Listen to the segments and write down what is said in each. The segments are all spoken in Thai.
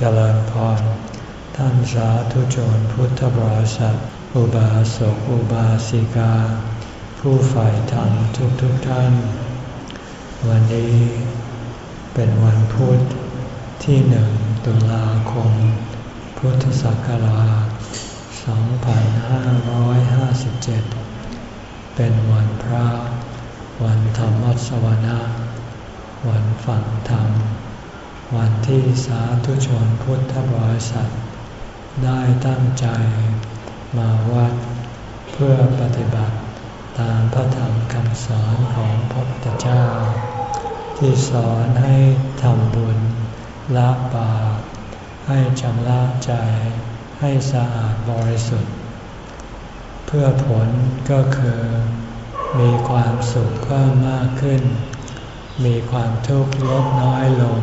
เจริญพร ท่านสาธุชนพุทธบริษัท อุบาสกอุบาสิกา ผู้ฝ่ายธรรมทุกทุกท่าน วันนี้เป็นวันพุธที่หนึ่งตุลาคม พุทธศักราช 2557 เป็นวันพระ วันธรรมสวนะ วันฝังธรรม วันที่สาธุชนพุทธบริษัท ได้ตั้งใจมาวัด เพื่อปฏิบัติตามพระธรรมคำสอนของพระพุทธเจ้า ที่สอนให้ทำบุญละบาปให้ชำระใจให้สะอาดบริสุทธิ์ เพื่อผลก็คือมีความสุขเพิ่มมากขึ้น มีความทุกข์ลดน้อยลง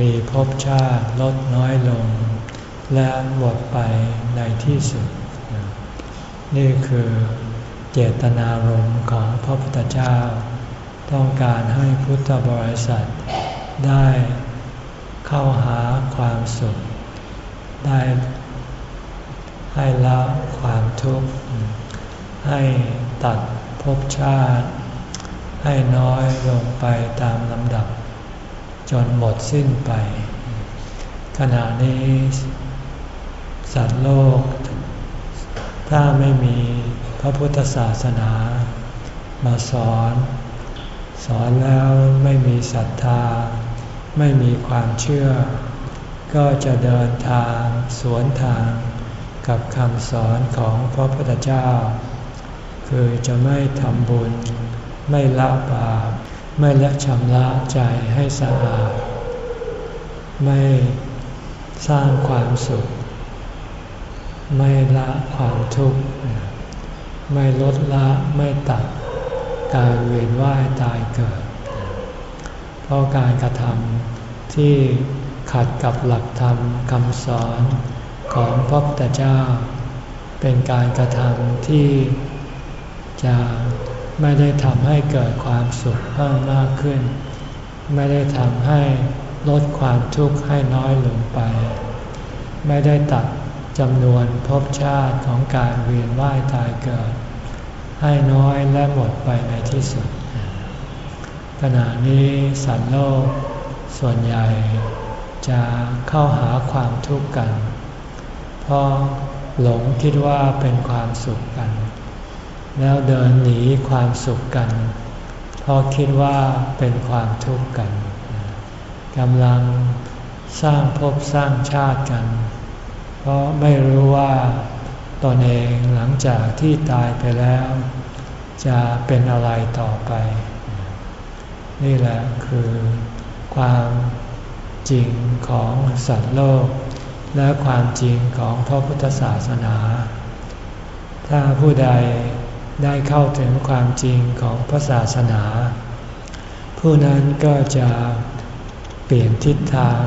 มีภพชาติลดน้อยลง และหมดไปในที่สุด นี่คือเจตนารมณ์ของพระพุทธเจ้า ต้องการให้พุทธบริษัท ได้เข้าหาความสุข ได้ให้ละความทุกข์ ให้ตัดภพชาติ ให้น้อยลงไปตามลำดับ จนหมดสิ้นไป ขณะนี้สัตว์โลก ถ้าไม่มีพระพุทธศาสนา มาสอน สอนแล้วไม่มีศรัทธา ไม่มีความเชื่อ ก็จะเดินทางสวนทางกับคำสอนของพระพุทธเจ้า คือจะไม่ทำบุญ ไม่ละบาป ไม่ละชำระใจให้สะอาด ไม่สร้างความสุข ไม่ละความทุกข์ ไม่ลดละไม่ตัดการเวียนว่ายตายเกิด เพราะการกระทำที่ขัดกับหลักธรรมคำสอนของพระพุทธเจ้า เป็นการกระทำที่จะ ไม่ได้ทำให้เกิดความสุขเพิ่มมากขึ้น ไม่ได้ทำให้ลดความทุกข์ให้น้อยลงไป ไม่ได้ตัดจำนวนภพชาติของการเวียนว่ายตายเกิด ให้น้อยและหมดไปในที่สุด ขณะนี้สัตว์โลก ส่วนใหญ่จะเข้าหาความทุกข์กัน เพราะหลงคิดว่าเป็นความสุขกัน แล้วเดินหนีความสุขกัน เพราะคิดว่าเป็นความทุกข์กันกำลังสร้างภพสร้างชาติกัน เพราะไม่รู้ว่าตนเองหลังจากที่ตายไปแล้ว จะเป็นอะไรต่อไป นี่แหละคือความจริงของสัตว์โลก และความจริงของพระพุทธศาสนา ถ้าผู้ใด ได้เข้าถึงความจริงของพระศาสนา ผู้นั้นก็จะเปลี่ยนทิศทาง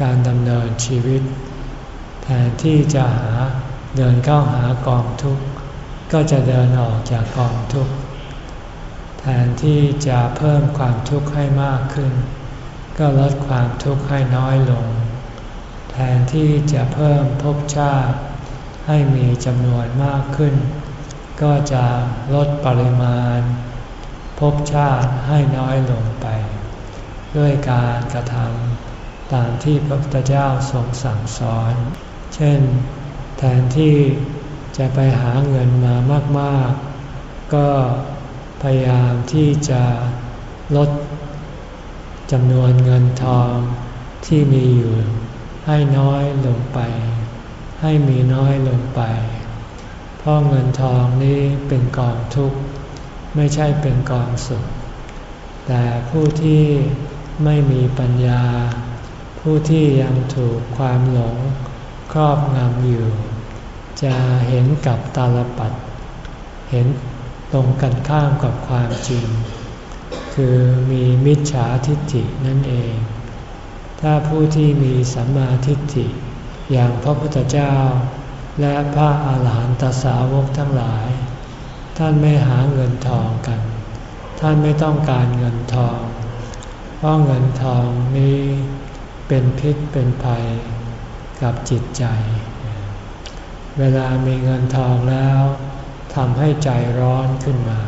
การดำเนินชีวิต แทนที่จะหาเดินเข้าหากองทุกข์ ก็จะเดินออกจากกองทุกข์ แทนที่จะเพิ่มความทุกข์ให้มากขึ้น ก็ลดความทุกข์ให้น้อยลง แทนที่จะเพิ่มภพชาติให้มีจำนวนมากขึ้น ก็จะลดปริมาณภพชาติให้น้อยลงไป ด้วยการกระทำตามที่พระพุทธเจ้าทรงสั่งสอน เช่น แทนที่จะไปหาเงินมามาก ๆ ก็พยายามที่จะลดจำนวนเงินทองที่มีอยู่ให้น้อยลงไป ให้มีน้อยลงไป เพราะเงินทองนี้เป็นกองทุกข์ ไม่ใช่เป็นกองสุข แต่ผู้ที่ไม่มีปัญญา ผู้ที่ยังถูกความหลงครอบงำอยู่ จะเห็นกับตาลปัด เห็นตรงกันข้ามกับความจริง คือมีมิจฉาทิฏฐินั่นเอง ถ้าผู้ที่มีสัมมาทิฏฐิอย่างพระพุทธเจ้า และพระอาหารหันตสาวกทั้งหลาย ท่านไม่หาเงินทองกัน ท่านไม่ต้องการเงินทอง เพราะเงินทองนี้เป็นพิษเป็นภัยกับจิตใจ เวลามีเงินทองแล้วทำให้ใจร้อนขึ้นมา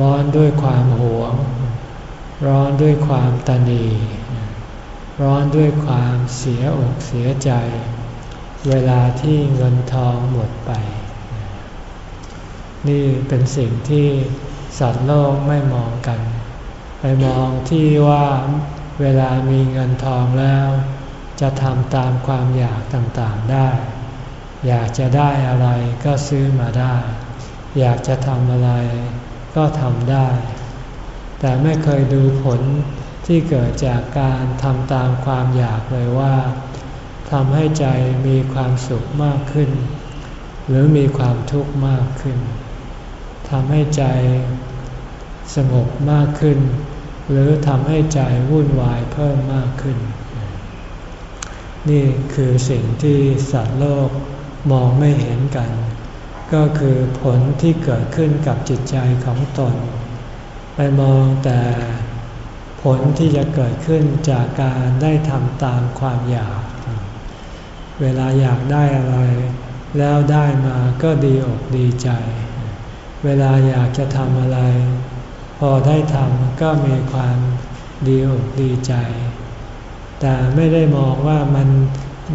ร้อนด้วยความหวง ร้อนด้วยความตนี ร้อนด้วยความเสียอกเสียใจ เวลาที่เงินทองหมดไป นี่เป็นสิ่งที่สัตว์โลกไม่มองกัน ไปมองที่ว่าเวลามีเงินทองแล้ว จะทำตามความอยากต่างๆได้ อยากจะได้อะไรก็ซื้อมาได้ อยากจะทำอะไรก็ทำได้ แต่ไม่เคยดูผลที่เกิดจากการทำตามความอยากเลยว่า ทำให้ใจมีความสุขมากขึ้น หรือมีความทุกข์มากขึ้นทำให้ใจสงบมากขึ้น หรือทำให้ใจวุ่นวายเพิ่มมากขึ้น นี่คือสิ่งที่สัตว์โลกมองไม่เห็นกัน ก็คือผลที่เกิดขึ้นกับจิตใจของตน ไปมองแต่ผลที่จะเกิดขึ้นจากการได้ทำตามความอยาก เวลาอยากได้อะไร แล้วได้มาก็ดีอกดีใจ เวลาอยากจะทำอะไร พอได้ทำก็มีความดีอกดีใจ แต่ไม่ได้มองว่ามัน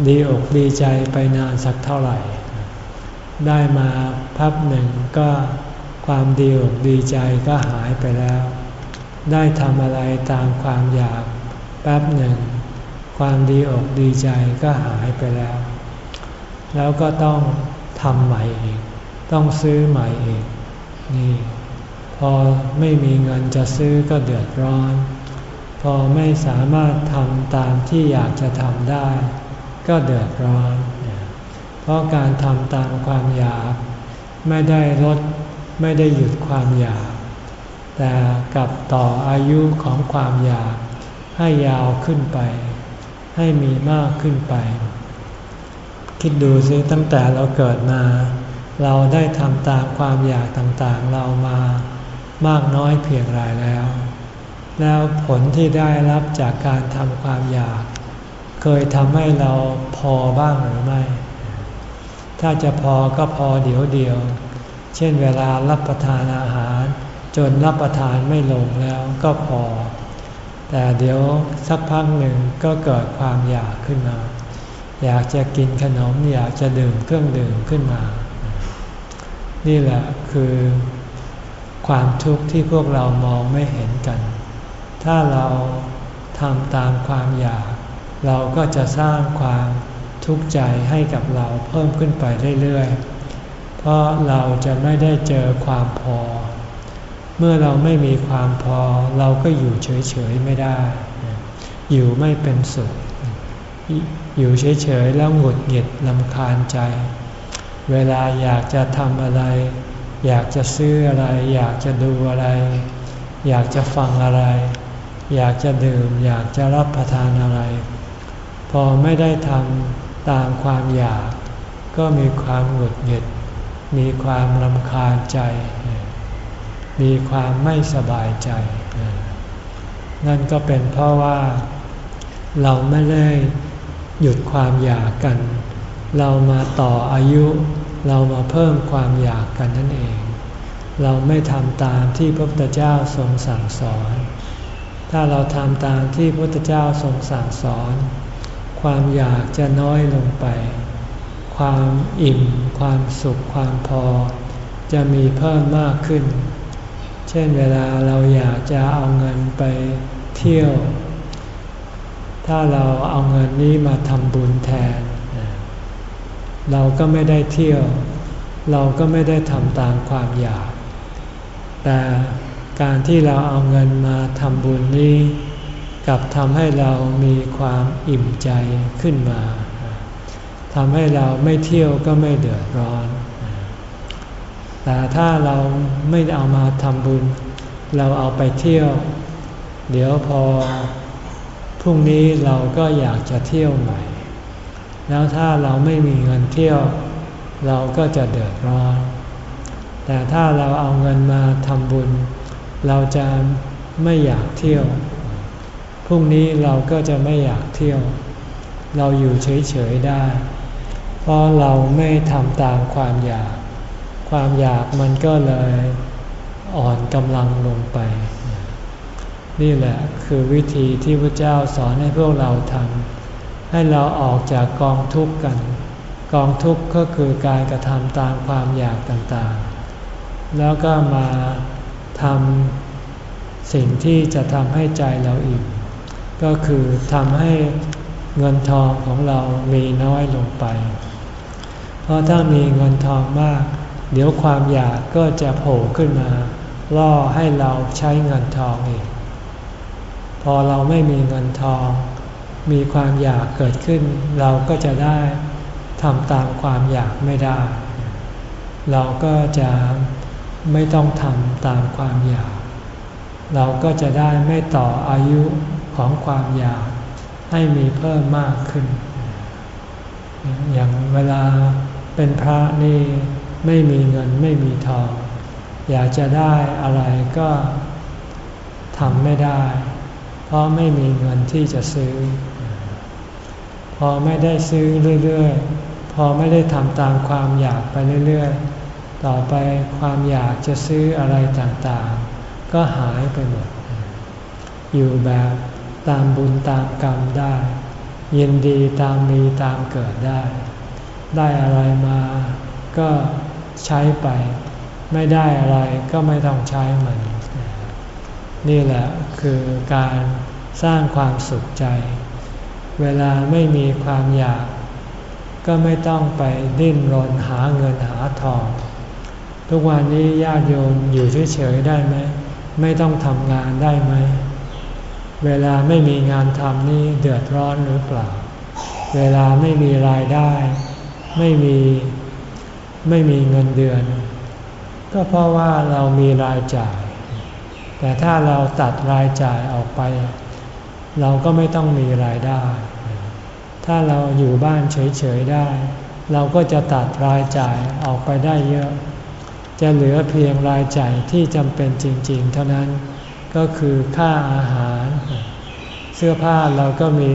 ดีอกดีใจไปนานสักเท่าไหร่ ได้มาพับหนึ่งก็ความดีอกดีใจก็หายไปแล้ว ได้ทำอะไรตามความอยากแป๊บหนึ่ง ความดีอกดีใจก็หายไปแล้ว แล้วก็ต้องทำใหม่อีก ต้องซื้อใหม่อีก นี่ พอไม่มีเงินจะซื้อก็เดือดร้อน พอไม่สามารถทำตามที่อยากจะทำได้ ก็เดือดร้อน เพราะการทำตามความอยาก ไม่ได้ลดไม่ได้หยุดความอยาก แต่กับต่ออายุของความอยากให้ยาวขึ้นไป ให้มีมากขึ้นไป คิดดูซิตั้งแต่เราเกิดมา เราได้ทำตามความอยากต่างๆ เรามามากน้อยเพียงไรแล้ว แล้วผลที่ได้รับจากการทำความอยาก เคยทำให้เราพอบ้างหรือไม่ ถ้าจะพอก็พอเดี๋ยวเดียว เช่นเวลารับประทานอาหาร จนรับประทานไม่ลงแล้วก็พอ แต่เดี๋ยวสักพักหนึ่งก็เกิดความอยากขึ้นมา อยากจะกินขนมอยากจะดื่มเครื่องดื่มขึ้นมา นี่แหละคือความทุกข์ที่พวกเรามองไม่เห็นกัน ถ้าเราทำตามความอยาก เราก็จะสร้างความทุกข์ใจให้กับเราเพิ่มขึ้นไปเรื่อยๆ เพราะเราจะไม่ได้เจอความพอ เมื่อเราไม่มีความพอ เราก็อยู่เฉยๆไม่ได้ อยู่ไม่เป็นสุข อยู่เฉยๆแล้วหงุดหงิดลำคาญใจ เวลาอยากจะทำอะไร อยากจะซื้ออะไร อยากจะดูอะไร อยากจะฟังอะไร อยากจะดื่ม อยากจะรับประทานอะไร พอไม่ได้ทำตามความอยาก ก็มีความหงุดหงิด มีความลำคาญใจ มีความไม่สบายใจ นั่นก็เป็นเพราะว่าเราไม่ได้หยุดความอยากกัน เรามาต่ออายุเรามาเพิ่มความอยากกันนั่นเอง เราไม่ทำตามที่พระพุทธเจ้าทรงสั่งสอน ถ้าเราทำตามที่พระพุทธเจ้าทรงสั่งสอน ความอยากจะน้อยลงไป ความอิ่ม ความสุข ความพอ จะมีเพิ่มมากขึ้น ช่นเวลาเราอยากจะเอาเงินไปเที่ยว ถ้าเราเอาเงินนี้มาทำบุญแทน เราก็ไม่ได้เที่ยว เราก็ไม่ได้ทำตามความอยาก แต่การที่เราเอาเงินมาทำบุญนี้กับทำให้เรามีความอิ่มใจขึ้นมาทำให้เราไม่เที่ยวก็ไม่เดือดร้อน แต่ถ้าเราไม่เอามาทำบุญ เราเอาไปเที่ยว เดี๋ยวพอพรุ่งนี้เราก็อยากจะเที่ยวใหม่ แล้วถ้าเราไม่มีเงินเที่ยว เราก็จะเดือดร้อน แต่ถ้าเราเอาเงินมาทำบุญ เราจะไม่อยากเที่ยว พรุ่งนี้เราก็จะไม่อยากเที่ยว เราอยู่เฉยๆได้ เพราะเราไม่ทำตามความอยาก ความอยากมันก็เลยอ่อนกำลังลงไป นี่แหละคือวิธีที่พระเจ้าสอนให้พวกเราทำให้เราออกจากกองทุกข์กัน กองทุกข์ก็คือการกระทำตามความอยากต่างๆ แล้วก็มาทำสิ่งที่จะทำให้ใจเราอิ่มก็คือทำให้เงินทองของเรามีน้อยลงไป เพราะถ้ามีเงินทองมาก เดี๋ยวความอยากก็จะโผล่ขึ้นมา ล่อให้เราใช้เงินทองอีก พอเราไม่มีเงินทอง มีความอยากเกิดขึ้น เราก็จะได้ทำตามความอยากไม่ได้ เราก็จะไม่ต้องทำตามความอยาก เราก็จะได้ไม่ต่ออายุของความอยากให้มีเพิ่มมากขึ้น อย่างเวลาเป็นพระนี่ ไม่มีเงินไม่มีทอง อยากจะได้อะไรก็ทำไม่ได้ เพราะไม่มีเงินที่จะซื้อ พอไม่ได้ซื้อเรื่อยๆ พอไม่ได้ทำตามความอยากไปเรื่อยๆ ต่อไปความอยากจะซื้ออะไรต่างๆ ก็หายไปหมด อยู่แบบตามบุญตามกรรมได้ ยินดีตามมีตามเกิดได้ ได้อะไรมาก็ ใช้ไป ไม่ได้อะไรก็ไม่ต้องใช้มัน นี่แหละคือการสร้างความสุขใจ เวลาไม่มีความอยาก ก็ไม่ต้องไปดิ้นรนหาเงินหาทอง ทุกวันนี้ญาติโยมอยู่เฉยๆได้ไหม ไม่ต้องทำงานได้ไหม เวลาไม่มีงานทำนี่เดือดร้อนหรือเปล่า เวลาไม่มีรายได้ ไม่มี ไม่มีเงินเดือน ก็เพราะว่าเรามีรายจ่าย แต่ถ้าเราตัดรายจ่ายออกไป เราก็ไม่ต้องมีรายได้ ถ้าเราอยู่บ้านเฉยๆได้ เราก็จะตัดรายจ่ายออกไปได้เยอะ จะเหลือเพียงรายจ่ายที่จำเป็นจริงๆ เท่านั้นก็คือค่าอาหาร เสื้อผ้าเราก็มี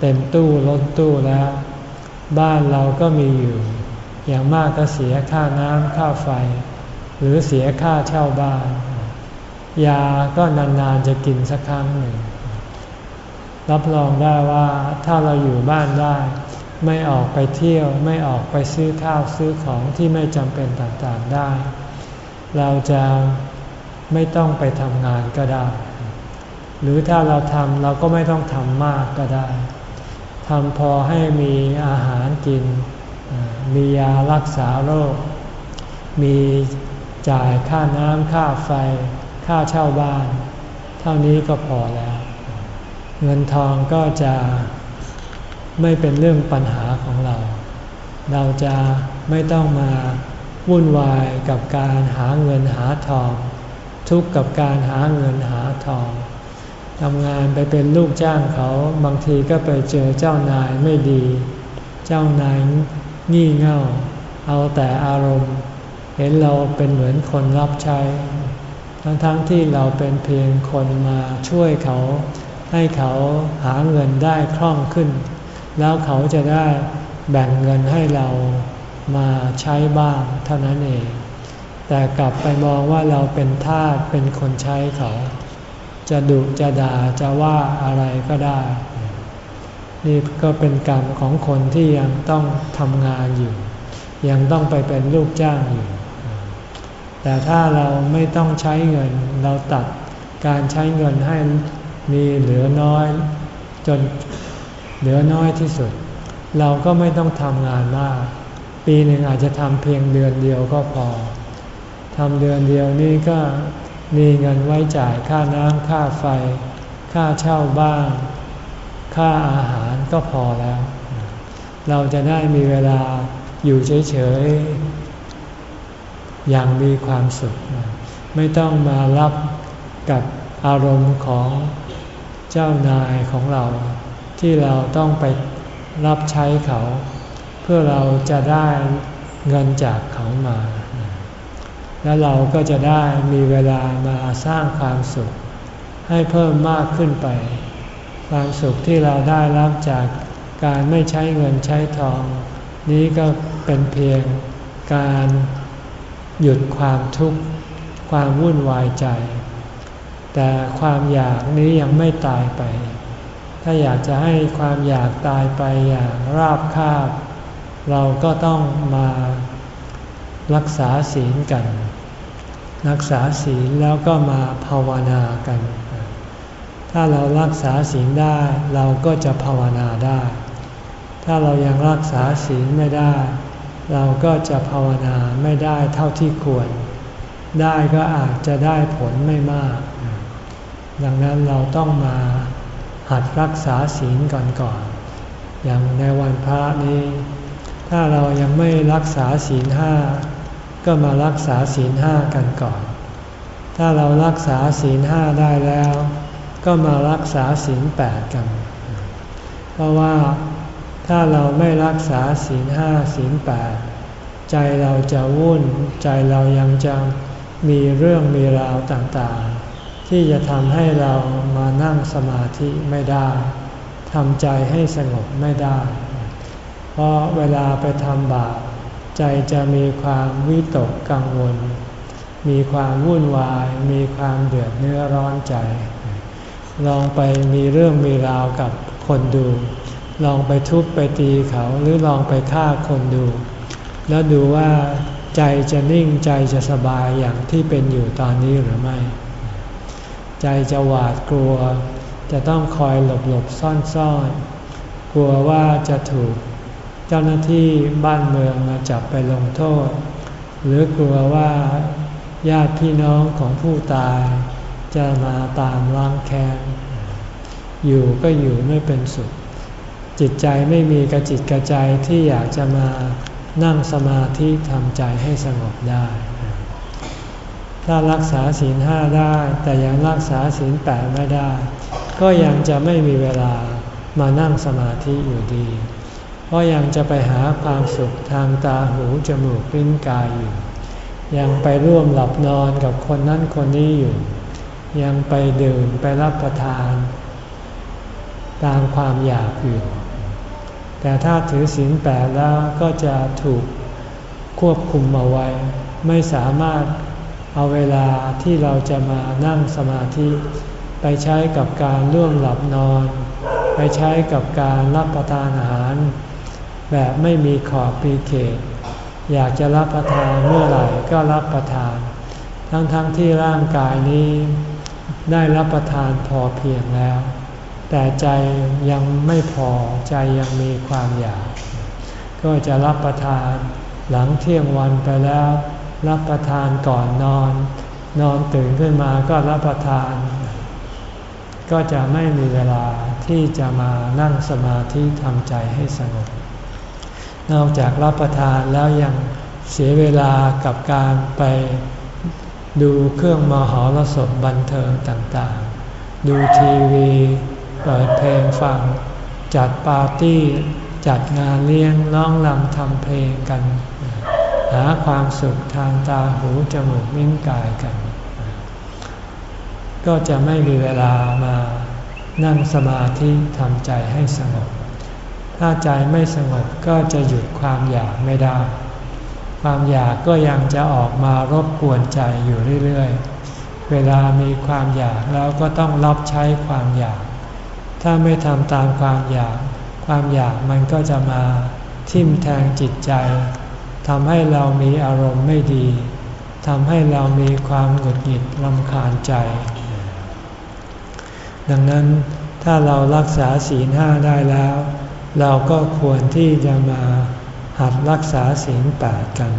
เต็มตู้ล้นตู้แล้ว บ้านเราก็มีอยู่ อย่างมากก็เสียค่าน้ำค่าไฟ หรือเสียค่าเช่าบ้าน ยาก็นาน ๆ จะกินสักครั้งหนึ่ง รับรองได้ว่าถ้าเราอยู่บ้านได้ ไม่ออกไปเที่ยวไม่ออกไปซื้อข้าวซื้อของที่ไม่จำเป็นต่างๆได้ เราจะไม่ต้องไปทำงานก็ได้ หรือถ้าเราทำเราก็ไม่ต้องทำมากก็ได้ทำพอให้มีอาหารกิน มียารักษาโรค มีจ่ายค่าน้ำค่าไฟ ค่าเช่าบ้าน เท่านี้ก็พอแล้ว เงินทองก็จะไม่เป็นเรื่องปัญหาของเรา เราจะไม่ต้องมาวุ่นวายกับการหาเงินหาทอง ทุกข์กับการหาเงินหาทองทำงานไปเป็นลูกจ้างเขา บางทีก็ไปเจอเจ้านายไม่ดี เจ้านาย งี่เง่า เอาแต่อารมณ์ เห็นเราเป็นเหมือนคนรับใช้ ทั้งๆทที่เราเป็นเพียงคนมาช่วยเขา ให้เขาหาเงินได้คล่องขึ้น แล้วเขาจะได้แบ่งเงินให้เรามาใช้บ้างเท่านั้นเอง แต่กลับไปมองว่าเราเป็นทาสเป็นคนใช้เขา จะดุจะด่าจะว่าอะไรก็ได้ นี่ก็เป็นกรรมของคนที่ยังต้องทำงานอยู่ ยังต้องไปเป็นลูกจ้างอยู่ แต่ถ้าเราไม่ต้องใช้เงินเราตัดการใช้เงินให้มีเหลือน้อย จนเหลือน้อยที่สุด เราก็ไม่ต้องทำงานมาก ปีหนึ่งอาจจะทำเพียงเดือนเดียวก็พอทำเดือนเดียวนี้ก็มีเงินไว้จ่ายค่าน้ำค่าไฟ ค่าเช่าบ้าน ค่าอาหารก็พอแล้ว เราจะได้มีเวลาอยู่เฉยๆ อย่างมีความสุข ไม่ต้องมารับกับอารมณ์ของเจ้านายของเรา ที่เราต้องไปรับใช้เขา เพื่อเราจะได้เงินจากเขามา แล้วเราก็จะได้มีเวลามาสร้างความสุข ให้เพิ่มมากขึ้นไป ความสุขที่เราได้รับจากการไม่ใช้เงินใช้ทอง นี้ก็เป็นเพียงการหยุดความทุกข์ความวุ่นวายใจ แต่ความอยากนี้ยังไม่ตายไป ถ้าอยากจะให้ความอยากตายไปอย่างราบคาบ เราก็ต้องมารักษาศีลกัน รักษาศีลแล้วก็มาภาวนากัน ถ้าเรารักษาศีลได้เราก็จะภาวนาได้ ถ้าเรายังรักษาศีลไม่ได้ เราก็จะภาวนาไม่ได้เท่าที่ควร ได้ก็อาจจะได้ผลไม่มาก ดังนั้นเราต้องมาหัดรักษาศีลก่อนก่อน อย่างในวันพระนี้ ถ้าเรายังไม่รักษาศีลห้าก็มารักษาศีลห้ากันก่อน ถ้าเรารักษาศีลห้าได้แล้ว ก็มารักษาศีลแปดกัน เพราะว่าถ้าเราไม่รักษาศีลห้าศีลแปดใจเราจะวุ่น ใจเรายังจะมีเรื่องมีราวต่างๆ ที่จะทำให้เรามานั่งสมาธิไม่ได้ทำใจให้สงบไม่ได้ เพราะเวลาไปทำบาปใจจะมีความวิตกกังวล มีความวุ่นวาย มีความเดือดเนื้อร้อนใจ ลองไปมีเรื่องมีราวกับคนดู ลองไปทุบไปตีเขาหรือลองไปฆ่าคนดู แล้วดูว่าใจจะนิ่งใจจะสบายอย่างที่เป็นอยู่ตอนนี้หรือไม่ ใจจะหวาดกลัว จะต้องคอยหลบหลบซ่อนซ่อนกลัวว่าจะถูกเจ้าหน้าที่บ้านเมืองมาจับไปลงโทษ หรือกลัวว่าญาติพี่น้องของผู้ตาย จะมาตามล้างแค้นอยู่ก็อยู่ไม่เป็นสุข จิตใจไม่มีกระจิตกระใจที่อยากจะมานั่งสมาธิทำใจให้สงบได้ ถ้ารักษาศีลห้าได้ แต่ยังรักษาศีลแปดไม่ได้ ก็ยังจะไม่มีเวลามานั่งสมาธิอยู่ดี เพราะยังจะไปหาความสุขทางตาหูจมูกลิ้นกายอยู่ ยังไปร่วมหลับนอนกับคนนั้นคนนี้อยู่ ยังไปดื่มไปรับประทาน ตามความอยากอยู่ แต่ถ้าถือศีลแปดแล้วก็จะถูกควบคุมเอาไว้ ไม่สามารถเอาเวลาที่เราจะมานั่งสมาธิ ไปใช้กับการร่วมหลับนอน ไปใช้กับการรับประทานอาหาร แบบไม่มีขอบปีเขต อยากจะรับประทานเมื่อไหร่ก็รับประทาน ทั้งๆทที่ร่างกายนี้ ได้รับประทานพอเพียงแล้ว แต่ใจยังไม่พอใจยังมีความอยาก ก็จะรับประทานหลังเที่ยงวันไปแล้ว รับประทานก่อนนอน นอนตื่นขึ้นมาก็รับประทาน ก็จะไม่มีเวลาที่จะมานั่งสมาธิทำใจให้สงบนอกจากรับประทานแล้วยังเสียเวลากับการไป ดูเครื่องมหรสพบันเทิงต่างๆ ดูทีวีเปิดเพลงฟัง จัดปาร์ตี้ จัดงานเลี้ยงน้องลำทำเพลงกัน หาความสุขทางตาหูจมูกลิ้นกายกัน ก็จะไม่มีเวลามานั่งสมาธิทำใจให้สงบ ถ้าใจไม่สงบก็จะหยุดความอยากไม่ได้ ความอยากก็ยังจะออกมารบกวนใจอยู่เรื่อยๆ เวลามีความอยากแล้วก็ต้องรับใช้ความอยาก ถ้าไม่ทำตามความอยาก ความอยากมันก็จะมาทิ่มแทงจิตใจทำให้เรามีอารมณ์ไม่ดีทำให้เรามีความหงุดหงิดลำคาญใจ ดังนั้นถ้าเรารักษาศีลห้าได้แล้ว เราก็ควรที่จะมา หัดรักษาศีลแปดกัน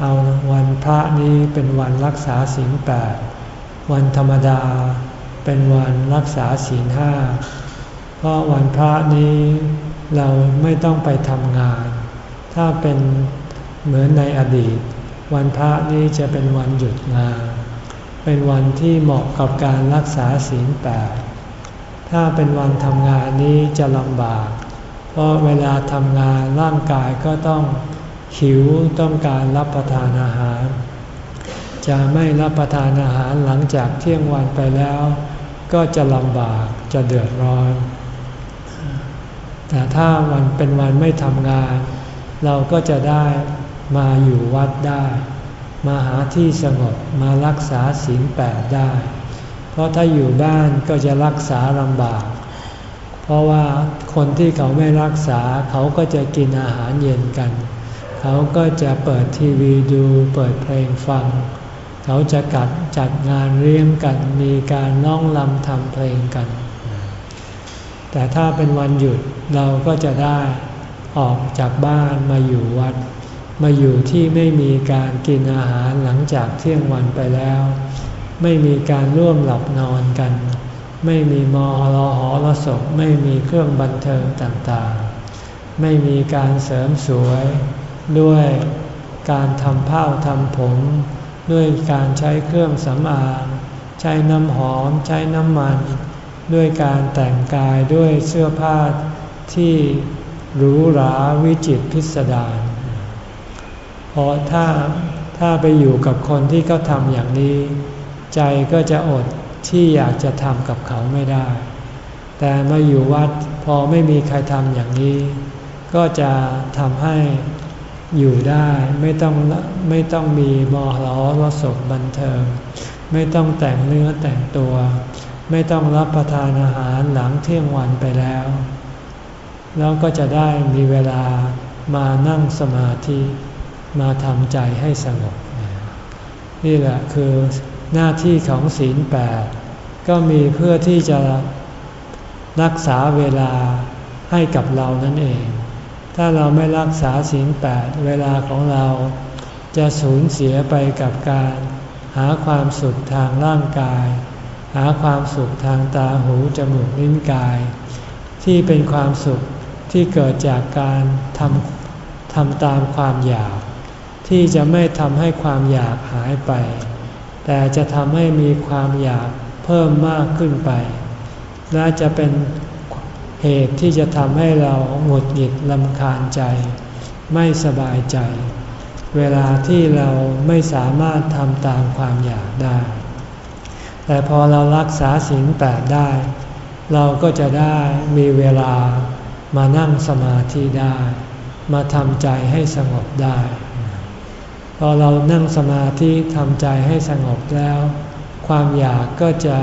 เอาวันพระนี้เป็นวันรักษาศีลแปด วันธรรมดาเป็นวันรักษาศีลห้า เพราะวันพระนี้เราไม่ต้องไปทำงาน ถ้าเป็นเหมือนในอดีต วันพระนี้จะเป็นวันหยุดงาน เป็นวันที่เหมาะกับการรักษาศีลแปด ถ้าเป็นวันทำงานนี้จะลำบาก เพราะเวลาทำงานร่างกายก็ต้องหิวต้องการรับประทานอาหาร จะไม่รับประทานอาหารหลังจากเที่ยงวันไปแล้ว ก็จะลำบากจะเดือดร้อน แต่ถ้าวันเป็นวันไม่ทำงาน เราก็จะได้มาอยู่วัดได้ มาหาที่สงบมารักษาศีลแปดได้ เพราะถ้าอยู่บ้านก็จะรักษาลำบาก เพราะว่าคนที่เขาไม่รักษาเขาก็จะกินอาหารเย็นกัน เขาก็จะเปิดทีวีดูเปิดเพลงฟัง เขาจะกัดจัดงานเลี้ยงกันมีการน้องลำทำเพลงกัน แต่ถ้าเป็นวันหยุดเราก็จะได้ออกจากบ้านมาอยู่วัด มาอยู่ที่ไม่มีการกินอาหารหลังจากเที่ยงวันไปแล้ว ไม่มีการร่วมหลับนอนกัน ไม่มีมอรอหอรสพไม่มีเครื่องบันเทิงต่างๆ ไม่มีการเสริมสวย ด้วยการทำผ้าทำผม ด้วยการใช้เครื่องสำอางใช้น้ำหอมใช้น้ำมัน ด้วยการแต่งกายด้วยเสื้อผ้าที่หรูหราวิจิตรพิสดารเพราะถ้าถ้าไปอยู่กับคนที่เขาทำอย่างนี้ ใจก็จะอด ที่อยากจะทำกับเขาไม่ได้ แต่มาอยู่วัดพอไม่มีใครทำอย่างนี้ ก็จะทำให้อยู่ได้ไม่ต้องไม่ต้องมีมอล้อรสบบันเทิง ไม่ต้องแต่งเนื้อแต่งตัว ไม่ต้องรับประทานอาหารหลังเที่ยงวันไปแล้ว แล้วก็จะได้มีเวลามานั่งสมาธิมาทำใจให้สงบ นี่แหละคือ หน้าที่ของศีลแปดก็มีเพื่อที่จะรักษาเวลาให้กับเรานั่นเอง ถ้าเราไม่รักษาศีลแปดเวลาของเรา จะสูญเสียไปกับการ หาความสุขทางร่างกาย หาความสุขทางตาหูจมูกลิ้นกาย ที่เป็นความสุขที่เกิดจากการทำทำตามความอยาก ที่จะไม่ทำให้ความอยากหายไป แต่จะทำให้มีความอยากเพิ่มมากขึ้นไป และจะเป็นเหตุที่จะทำให้เราหงุดหงิดลำคาญใจ ไม่สบายใจ เวลาที่เราไม่สามารถทำตามความอยากได้ แต่พอเรารักษาศีลแปดได้ เราก็จะได้มีเวลามานั่งสมาธิได้ มาทำใจให้สงบได้ อเรานั่งสมาธิทำใจให้สงบแล้ว ความอยากก็จะ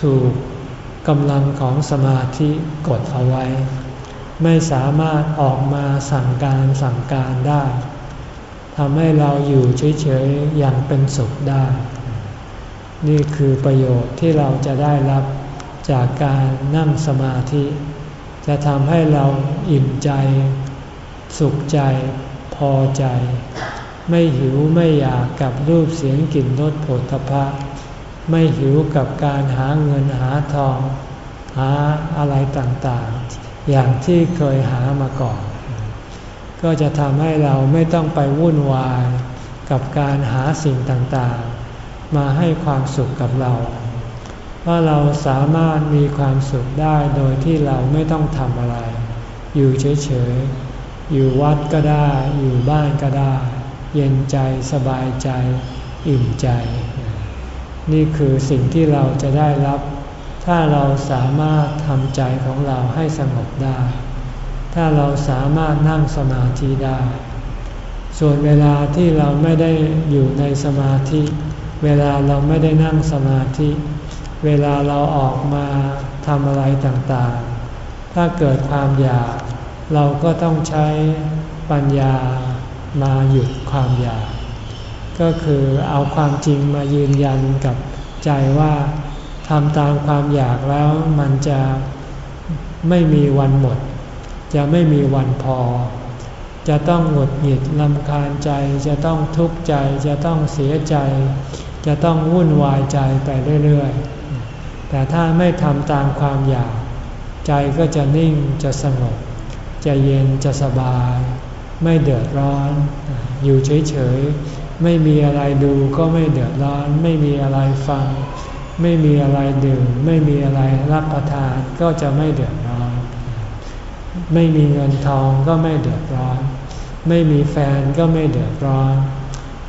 ถูกกำลังของสมาธิกดเอาไว้ ไม่สามารถออกมาสั่งการสั่งการได้ทำให้เราอยู่เฉยๆอย่างเป็นสุขได้ นี่คือประโยชน์ที่เราจะได้รับจากการนั่งสมาธิ จะทำให้เราอิ่มใจ สุขใจ พอใจ ไม่หิวไม่อยากกับรูปเสียงกลิ่นรสผลทพะไม่หิวกับการหาเงินหาทอง หาอะไรต่างๆ อย่างที่เคยหามาก่อน ก็จะทำให้เราไม่ต้องไปวุ่นวาย กับการหาสิ่งต่างๆ มาให้ความสุขกับเราเพราเราสามารถมีความสุขได้โดยที่เราไม่ต้องทำอะไร อยู่เฉยๆ อยู่วัดก็ได้ อยู่บ้านก็ได้ เย็นใจสบายใจ อิ่มใจ นี่คือสิ่งที่เราจะได้รับ ถ้าเราสามารถทำใจของเราให้สงบได้ ถ้าเราสามารถนั่งสมาธิได้ ส่วนเวลาที่เราไม่ได้อยู่ในสมาธิ เวลาเราไม่ได้นั่งสมาธิ เวลาเราออกมาทำอะไรต่างๆ ถ้าเกิดความอยาก เราก็ต้องใช้ปัญญามาหยุด ความอยาก ก็คือเอาความจริงมายืนยันกับใจว่าทำตามความอยากแล้วมันจะไม่มีวันหมด จะไม่มีวันพอ จะต้องหงุดหงิดลำคาญใจ จะต้องทุกข์ใจ จะต้องเสียใจ จะต้องวุ่นวายใจไปเรื่อยๆ แต่ถ้าไม่ทำตามความอยาก ใจก็จะนิ่งจะสงบ จะเย็นจะสบาย ไม่เดือดร้อน อยู่เฉยๆ ไม่มีอะไรดูก็ไม่เดือดร้อน ไม่มีอะไรฟัง ไม่มีอะไรดื่ม ไม่มีอะไรรับประทานก็จะไม่เดือดร้อน ไม่มีเงินทองก็ไม่เดือดร้อน ไม่มีแฟนก็ไม่เดือดร้อน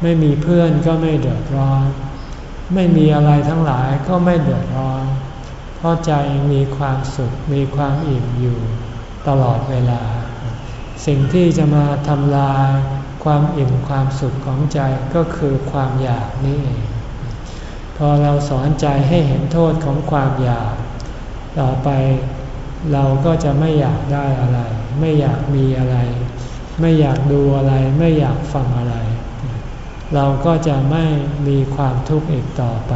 ไม่มีเพื่อนก็ไม่เดือดร้อน ไม่มีอะไรทั้งหลายก็ไม่เดือดร้อน เพราะใจมีความสุขมีความอิ่มอยู่ตลอดเวลา สิ่งที่จะมาทำลาย ความอิ่มความสุขของใจก็คือความอยากนี่เอง พอเราสอนใจให้เห็นโทษของความอยาก ต่อไปเราก็จะไม่อยากได้อะไร ไม่อยากมีอะไร ไม่อยากดูอะไร ไม่อยากฟังอะไร เราก็จะไม่มีความทุกข์อีกต่อไป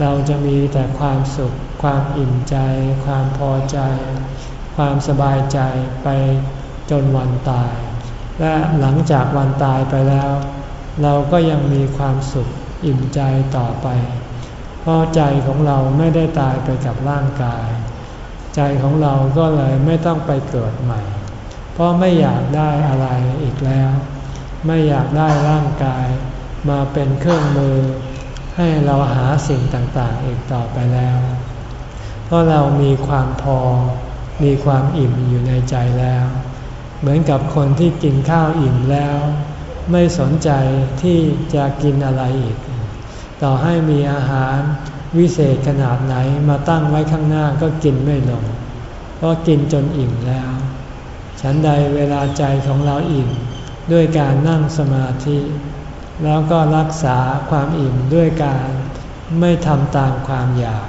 เราจะมีแต่ความสุข ความอิ่มใจ ความพอใจ ความสบายใจไปจนวันตาย และหลังจากวันตายไปแล้ว เราก็ยังมีความสุขอิ่มใจต่อไป เพราะใจของเราไม่ได้ตายไปกับร่างกาย ใจของเราก็เลยไม่ต้องไปเกิดใหม่ เพราะไม่อยากได้อะไรอีกแล้ว ไม่อยากได้ร่างกาย มาเป็นเครื่องมือ ให้เราหาสิ่งต่างๆอีกต่อไปแล้ว เพราะเรามีความพอ มีความอิ่มอยู่ในใจแล้ว เหมือนกับคนที่กินข้าวอิ่มแล้ว ไม่สนใจที่จะกินอะไรอีก ต่อให้มีอาหารวิเศษขนาดไหนมาตั้งไว้ข้างหน้าก็กินไม่ลง เพราะกินจนอิ่มแล้ว ฉันใดเวลาใจของเราอิ่มด้วยการนั่งสมาธิ แล้วก็รักษาความอิ่มด้วยการไม่ทำตามความอยาก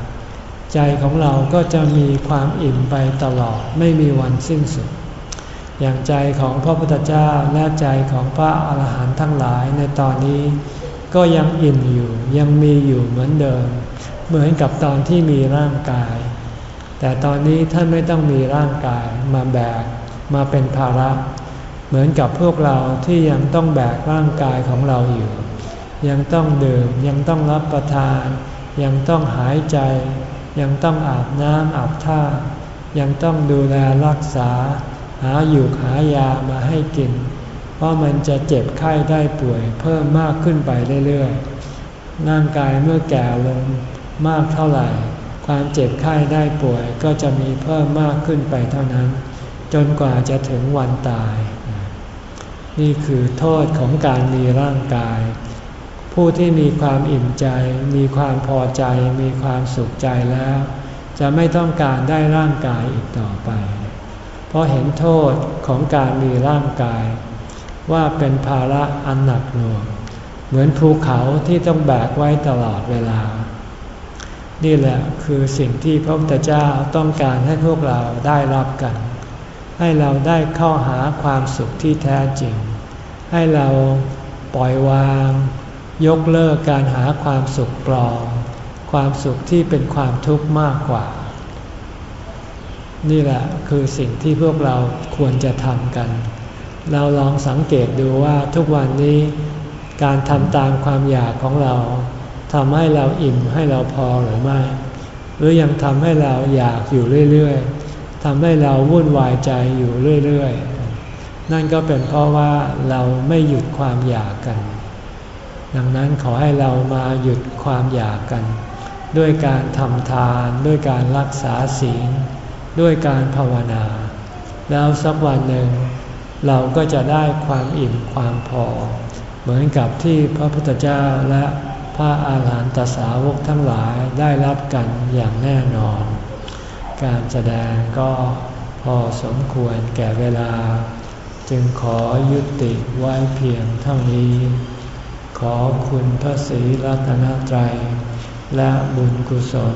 ใจของเราก็จะมีความอิ่มไปตลอดไม่มีวันสิ้นสุด อย่างใจของพระพุทธเจ้าและใจของพระอาหารหันต์ทั้งหลายในตอนนี้ ก็ยังอิ่มอยู่ยังมีอยู่เหมือนเดิม เหมือนกับตอนที่มีร่างกาย แต่ตอนนี้ท่านไม่ต้องมีร่างกายมาแบกมาเป็นภาระ เหมือนกับพวกเราที่ยังต้องแบกร่างกายของเราอยู่ ยังต้องดื่มยังต้องรับประทาน ยังต้องหายใจ ยังต้องอาบน้ำอาบท่า ยังต้องดูแลรักษา หาอยู่หายามาให้กิน เพราะมันจะเจ็บไข้ได้ป่วยเพิ่มมากขึ้นไปเรื่อยๆ ร่างกายเมื่อแก่ลงมากเท่าไหร่ ความเจ็บไข้ได้ป่วยก็จะมีเพิ่มมากขึ้นไปเท่านั้น จนกว่าจะถึงวันตาย นี่คือโทษของการมีร่างกาย ผู้ที่มีความอิ่มใจ มีความพอใจ มีความสุขใจแล้ว จะไม่ต้องการได้ร่างกายอีกต่อไป เพราะเห็นโทษของการมีร่างกาย ว่าเป็นภาระอันหนักหน่วง เหมือนภูเขาที่ต้องแบกไว้ตลอดเวลา นี่แหละคือสิ่งที่พระพุทธเจ้าต้องการให้พวกเราได้รับกัน ให้เราได้เข้าหาความสุขที่แท้จริง ให้เราปล่อยวาง ยกเลิกการหาความสุขปลอมความสุขที่เป็นความทุกข์มากกว่า นี่แหละคือสิ่งที่พวกเราควรจะทำกัน เราลองสังเกตดูว่าทุกวันนี้การทำตามความอยากของเราทำให้เราอิ่มให้เราพอหรือไม่ หรือยังทำให้เราอยากอยู่เรื่อยๆทำให้เราวุ่นวายใจอยู่เรื่อยๆ นั่นก็เป็นเพราะว่าเราไม่หยุดความอยากกัน ดังนั้นขอให้เรามาหยุดความอยากกัน ด้วยการทำทานด้วยการรักษาศีล ด้วยการภาวนา แล้วสักวันหนึ่ง เราก็จะได้ความอิ่มความพอ เหมือนกับที่พระพุทธเจ้าและพระอาหารหันตสาวกทั้งหลายได้รับกันอย่างแน่นอน การแสดงก็พอสมควรแก่เวลา จึงขอยุติไว้เพียงเท่านี้ ขอคุณพระศรีรัตนตรัย และบุญกุศล